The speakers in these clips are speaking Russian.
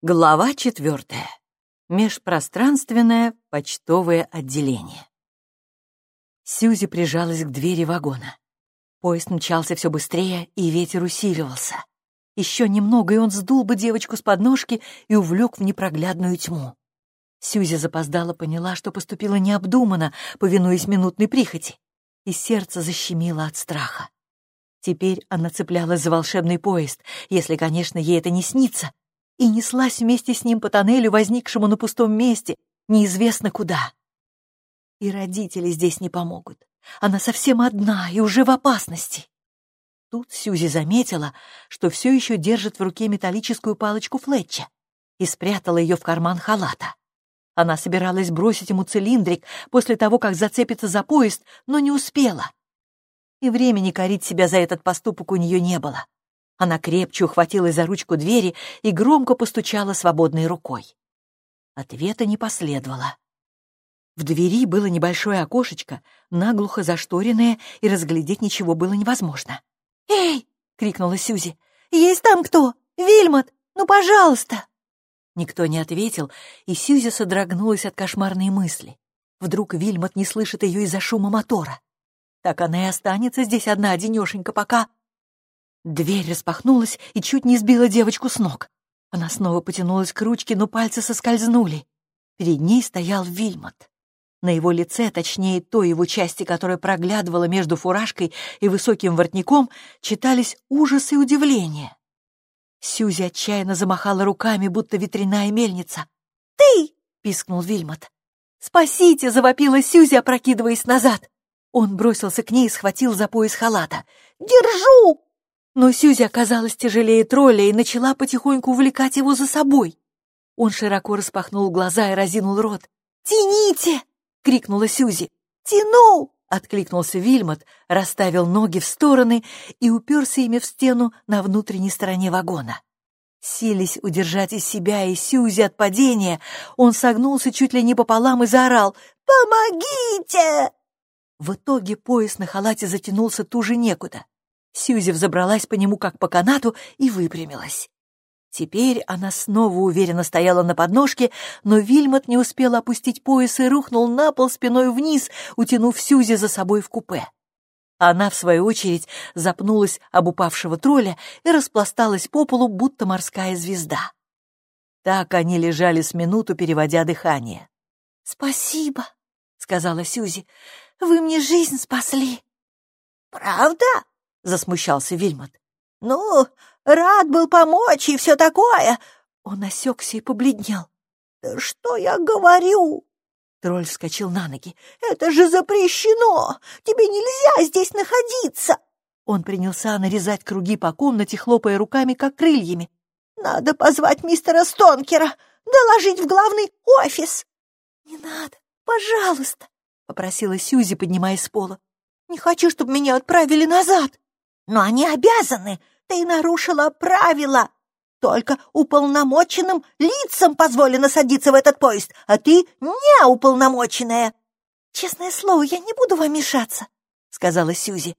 Глава четвертая. Межпространственное почтовое отделение. Сьюзи прижалась к двери вагона. Поезд мчался все быстрее, и ветер усиливался. Еще немного, и он сдул бы девочку с подножки и увлек в непроглядную тьму. Сьюзи запоздала поняла, что поступила необдуманно, повинуясь минутной прихоти, и сердце защемило от страха. Теперь она цеплялась за волшебный поезд, если, конечно, ей это не снится, и неслась вместе с ним по тоннелю, возникшему на пустом месте, неизвестно куда. И родители здесь не помогут. Она совсем одна и уже в опасности. Тут Сьюзи заметила, что все еще держит в руке металлическую палочку Флетча и спрятала ее в карман халата. Она собиралась бросить ему цилиндрик после того, как зацепится за поезд, но не успела. И времени корить себя за этот поступок у нее не было. Она крепче ухватилась за ручку двери и громко постучала свободной рукой. Ответа не последовало. В двери было небольшое окошечко, наглухо зашторенное, и разглядеть ничего было невозможно. «Эй!» — крикнула Сюзи. «Есть там кто? Вильмот! Ну, пожалуйста!» Никто не ответил, и Сьюзи содрогнулась от кошмарной мысли. Вдруг Вильмот не слышит ее из-за шума мотора. Так она и останется здесь одна, одинешенька, пока... Дверь распахнулась и чуть не сбила девочку с ног. Она снова потянулась к ручке, но пальцы соскользнули. Перед ней стоял Вильмот. На его лице, точнее той его части, которая проглядывала между фуражкой и высоким воротником, читались ужас и удивление. Сьюзи отчаянно замахала руками, будто ветряная мельница. «Ты!» — пискнул Вильмот. «Спасите!» — завопила Сьюзи, опрокидываясь назад. Он бросился к ней и схватил за пояс халата. «Держу!» Но Сьюзи оказалась тяжелее тролля и начала потихоньку увлекать его за собой. Он широко распахнул глаза и разинул рот. «Тяните!» — крикнула Сьюзи. «Тяну!» — откликнулся Вильмот, расставил ноги в стороны и уперся ими в стену на внутренней стороне вагона. Сились удержать из себя и Сьюзи от падения, он согнулся чуть ли не пополам и заорал «Помогите!». В итоге пояс на халате затянулся туже некуда. Сьюзи взобралась по нему, как по канату, и выпрямилась. Теперь она снова уверенно стояла на подножке, но Вильмот не успел опустить пояс и рухнул на пол спиной вниз, утянув Сьюзи за собой в купе. Она, в свою очередь, запнулась об упавшего тролля и распласталась по полу, будто морская звезда. Так они лежали с минуту, переводя дыхание. «Спасибо», — сказала Сьюзи, — «вы мне жизнь спасли». «Правда?» — засмущался Вильмот. «Ну, рад был помочь и все такое!» Он осекся и побледнел. «Да что я говорю?» Тролль вскочил на ноги. «Это же запрещено! Тебе нельзя здесь находиться!» Он принялся нарезать круги по комнате, хлопая руками, как крыльями. «Надо позвать мистера Стонкера, доложить в главный офис!» «Не надо, пожалуйста!» — попросила Сьюзи, поднимаясь с пола. «Не хочу, чтобы меня отправили назад!» «Но они обязаны! Ты нарушила правила! Только уполномоченным лицам позволено садиться в этот поезд, а ты не уполномоченная!» «Честное слово, я не буду вам мешаться», — сказала Сьюзи.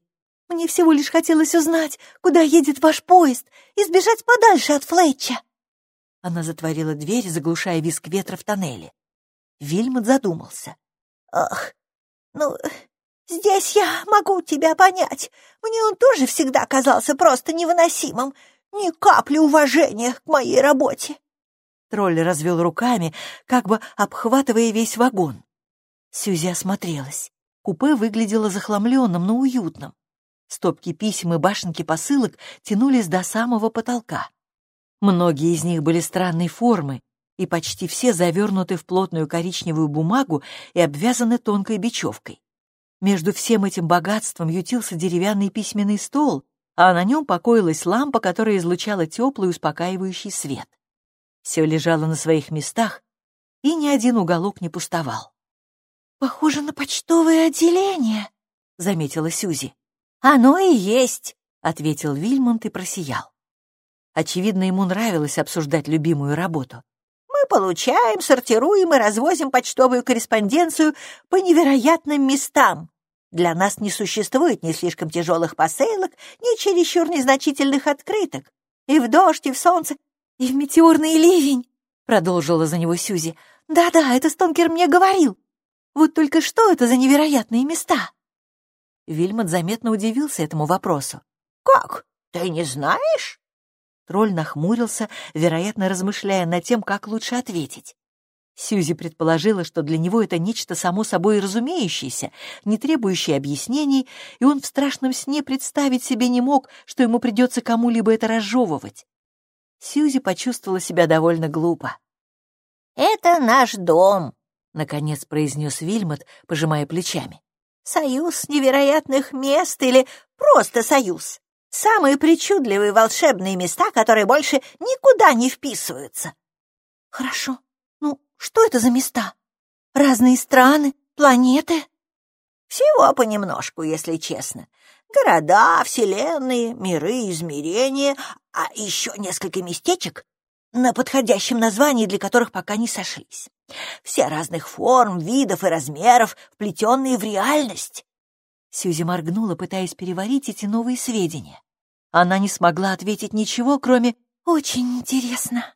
«Мне всего лишь хотелось узнать, куда едет ваш поезд, и сбежать подальше от Флетча». Она затворила дверь, заглушая визг ветра в тоннеле. Вильмот задумался. «Ах, ну, Здесь я могу тебя понять. Мне он тоже всегда казался просто невыносимым. Ни капли уважения к моей работе. Тролль развел руками, как бы обхватывая весь вагон. Сюзи осмотрелась. Купе выглядело захламленным, но уютным. Стопки писем и башенки посылок тянулись до самого потолка. Многие из них были странной формы, и почти все завернуты в плотную коричневую бумагу и обвязаны тонкой бечевкой. Между всем этим богатством ютился деревянный письменный стол, а на нем покоилась лампа, которая излучала теплый успокаивающий свет. Все лежало на своих местах, и ни один уголок не пустовал. «Похоже на почтовое отделение», — заметила Сюзи. «Оно и есть», — ответил Вильмонт и просиял. Очевидно, ему нравилось обсуждать любимую работу. «Мы получаем, сортируем и развозим почтовую корреспонденцию по невероятным местам. Для нас не существует ни слишком тяжелых посылок, ни чересчур незначительных открыток. И в дождь, и в солнце, и в метеорный ливень. продолжила за него Сюзи. «Да-да, это Стонкер мне говорил. Вот только что это за невероятные места?» Вильмот заметно удивился этому вопросу. «Как? Ты не знаешь?» Тролль нахмурился, вероятно, размышляя над тем, как лучше ответить. Сьюзи предположила, что для него это нечто само собой разумеющееся, не требующее объяснений, и он в страшном сне представить себе не мог, что ему придется кому-либо это разжевывать. Сьюзи почувствовала себя довольно глупо. «Это наш дом», — наконец произнес Вильмот, пожимая плечами. «Союз невероятных мест или просто союз. Самые причудливые волшебные места, которые больше никуда не вписываются». «Хорошо», что это за места? Разные страны, планеты?» «Всего понемножку, если честно. Города, вселенные, миры, измерения, а еще несколько местечек, на подходящем названии для которых пока не сошлись. Все разных форм, видов и размеров, вплетенные в реальность». Сьюзи моргнула, пытаясь переварить эти новые сведения. Она не смогла ответить ничего, кроме «Очень интересно».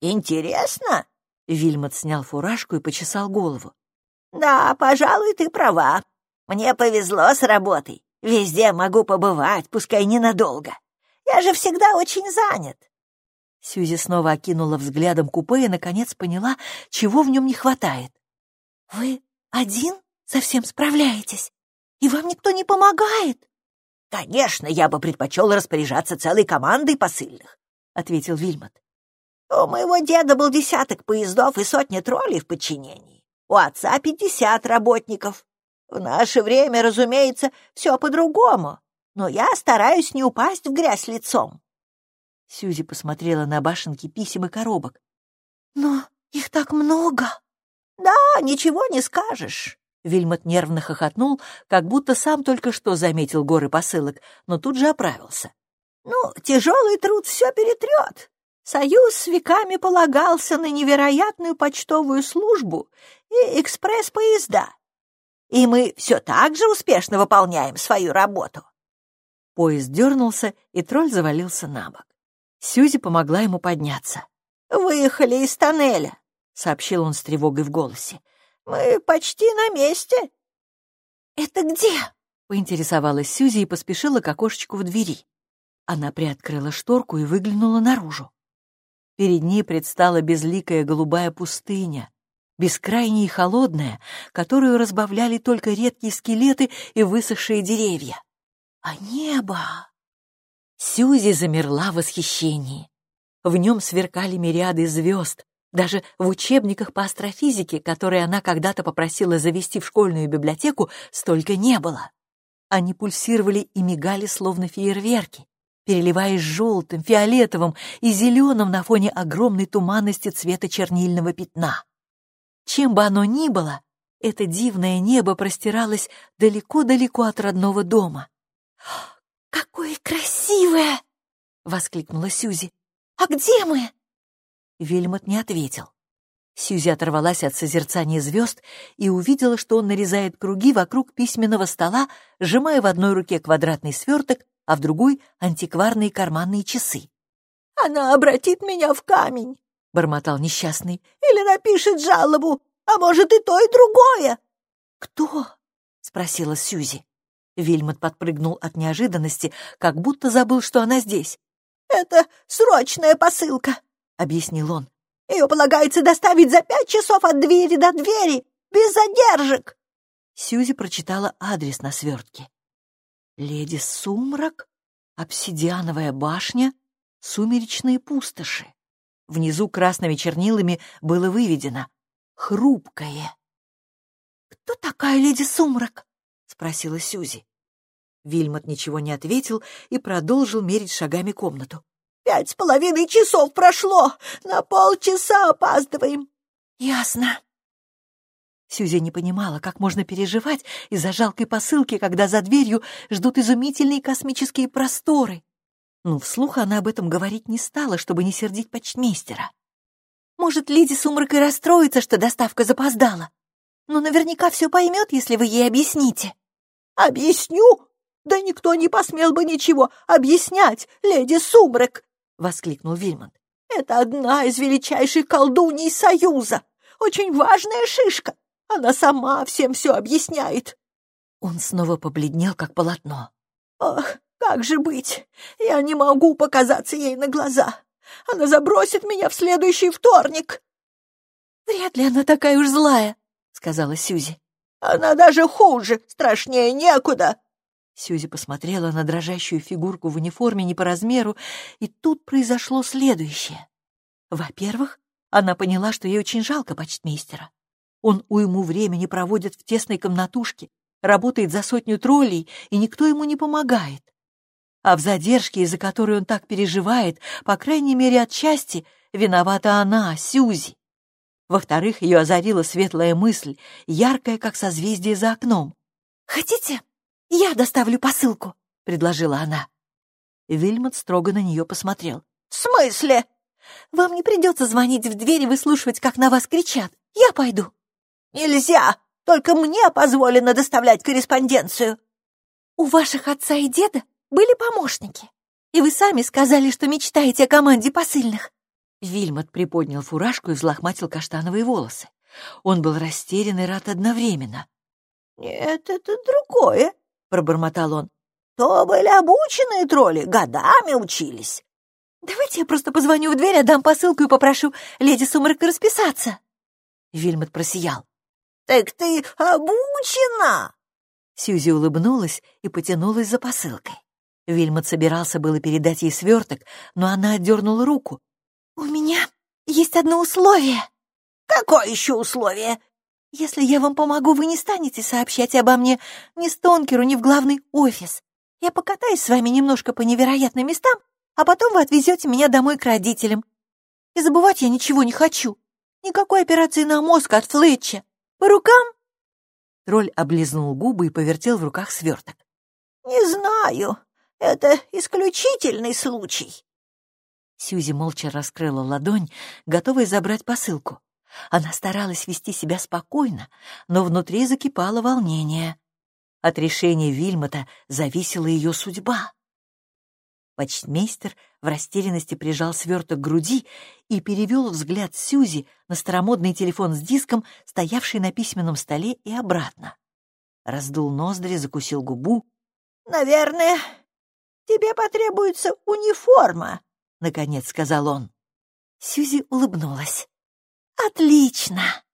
«Интересно?» Вильмот снял фуражку и почесал голову. «Да, пожалуй, ты права. Мне повезло с работой. Везде могу побывать, пускай ненадолго. Я же всегда очень занят». Сьюзи снова окинула взглядом купе и, наконец, поняла, чего в нем не хватает. «Вы один совсем справляетесь? И вам никто не помогает?» «Конечно, я бы предпочел распоряжаться целой командой посыльных», — ответил Вильмот. У моего деда был десяток поездов и сотня троллей в подчинении. У отца пятьдесят работников. В наше время, разумеется, все по-другому, но я стараюсь не упасть в грязь лицом. Сьюзи посмотрела на башенки писем и коробок. «Но их так много!» «Да, ничего не скажешь!» Вильмот нервно хохотнул, как будто сам только что заметил горы посылок, но тут же оправился. «Ну, тяжелый труд все перетрет. Союз с веками полагался на невероятную почтовую службу и экспресс-поезда. И мы все так же успешно выполняем свою работу. Поезд дернулся, и тролль завалился на бок. Сьюзи помогла ему подняться. «Выехали из тоннеля», — сообщил он с тревогой в голосе. «Мы почти на месте». «Это где?» — поинтересовалась Сьюзи и поспешила к окошечку в двери. Она приоткрыла шторку и выглянула наружу. Перед ней предстала безликая голубая пустыня, бескрайняя и холодная, которую разбавляли только редкие скелеты и высохшие деревья. А небо... Сьюзи замерла в восхищении. В нем сверкали мириады звезд. Даже в учебниках по астрофизике, которые она когда-то попросила завести в школьную библиотеку, столько не было. Они пульсировали и мигали, словно фейерверки переливаясь желтым, фиолетовым и зеленым на фоне огромной туманности цвета чернильного пятна. Чем бы оно ни было, это дивное небо простиралось далеко-далеко от родного дома. «Какое красивое!» — воскликнула Сюзи. «А где мы?» Вильмот не ответил. Сьюзи оторвалась от созерцания звезд и увидела, что он нарезает круги вокруг письменного стола, сжимая в одной руке квадратный сверток, а в другой — антикварные карманные часы. «Она обратит меня в камень», — бормотал несчастный, «или напишет жалобу, а может и то, и другое». «Кто?» — спросила Сьюзи. Вильмот подпрыгнул от неожиданности, как будто забыл, что она здесь. «Это срочная посылка», — объяснил он. «Ее полагается доставить за пять часов от двери до двери, без задержек». Сьюзи прочитала адрес на свертке. Леди Сумрак, обсидиановая башня, сумеречные пустоши. Внизу красными чернилами было выведено «Хрупкое». «Кто такая леди Сумрак?» — спросила Сюзи. Вильмот ничего не ответил и продолжил мерить шагами комнату. «Пять с половиной часов прошло! На полчаса опаздываем!» «Ясно», Сюзи не понимала, как можно переживать из-за жалкой посылки, когда за дверью ждут изумительные космические просторы. Но вслух она об этом говорить не стала, чтобы не сердить почтмейстера. Может, леди Сумрак и расстроится, что доставка запоздала. Но наверняка все поймет, если вы ей объясните. «Объясню? Да никто не посмел бы ничего объяснять, леди Сумрак!» — воскликнул Вильмонт. Это одна из величайших колдуней Союза. Очень важная шишка. Она сама всем все объясняет. Он снова побледнел, как полотно. Ох, как же быть? Я не могу показаться ей на глаза. Она забросит меня в следующий вторник. Вряд ли она такая уж злая, сказала Сьюзи. Она даже хуже, страшнее некуда. Сьюзи посмотрела на дрожащую фигурку в униформе не по размеру, и тут произошло следующее. Во-первых, она поняла, что ей очень жалко почтмейстера. Он уйму времени проводит в тесной комнатушке, работает за сотню троллей, и никто ему не помогает. А в задержке, из-за которой он так переживает, по крайней мере от счастья, виновата она, Сьюзи. Во-вторых, ее озарила светлая мысль, яркая, как созвездие за окном. «Хотите, я доставлю посылку?» — предложила она. Вильмот строго на нее посмотрел. «В смысле?» «Вам не придется звонить в дверь и выслушивать, как на вас кричат. Я пойду». «Нельзя! Только мне позволено доставлять корреспонденцию». «У ваших отца и деда были помощники, и вы сами сказали, что мечтаете о команде посыльных». Вильмот приподнял фуражку и взлохматил каштановые волосы. Он был растерян и рад одновременно. «Нет, это другое», — пробормотал он. «То были обученные тролли, годами учились». «Давайте я просто позвоню в дверь, отдам посылку и попрошу леди Сумрак расписаться». Вильмот просиял. «Так ты обучена!» Сьюзи улыбнулась и потянулась за посылкой. Вильмот собирался было передать ей сверток, но она отдернула руку. «У меня есть одно условие». «Какое еще условие?» «Если я вам помогу, вы не станете сообщать обо мне ни Стонкеру, ни в главный офис. Я покатаюсь с вами немножко по невероятным местам, а потом вы отвезете меня домой к родителям. И забывать я ничего не хочу. Никакой операции на мозг от Флетча. По рукам?» Тролль облизнул губы и повертел в руках сверток. «Не знаю. Это исключительный случай». Сьюзи молча раскрыла ладонь, готовая забрать посылку. Она старалась вести себя спокойно, но внутри закипало волнение. От решения Вильмота зависела ее судьба. Почтмейстер в растерянности прижал сверток к груди и перевел взгляд Сьюзи на старомодный телефон с диском, стоявший на письменном столе, и обратно. Раздул ноздри, закусил губу. «Наверное, тебе потребуется униформа», — наконец сказал он. Сьюзи улыбнулась. «Отлично!»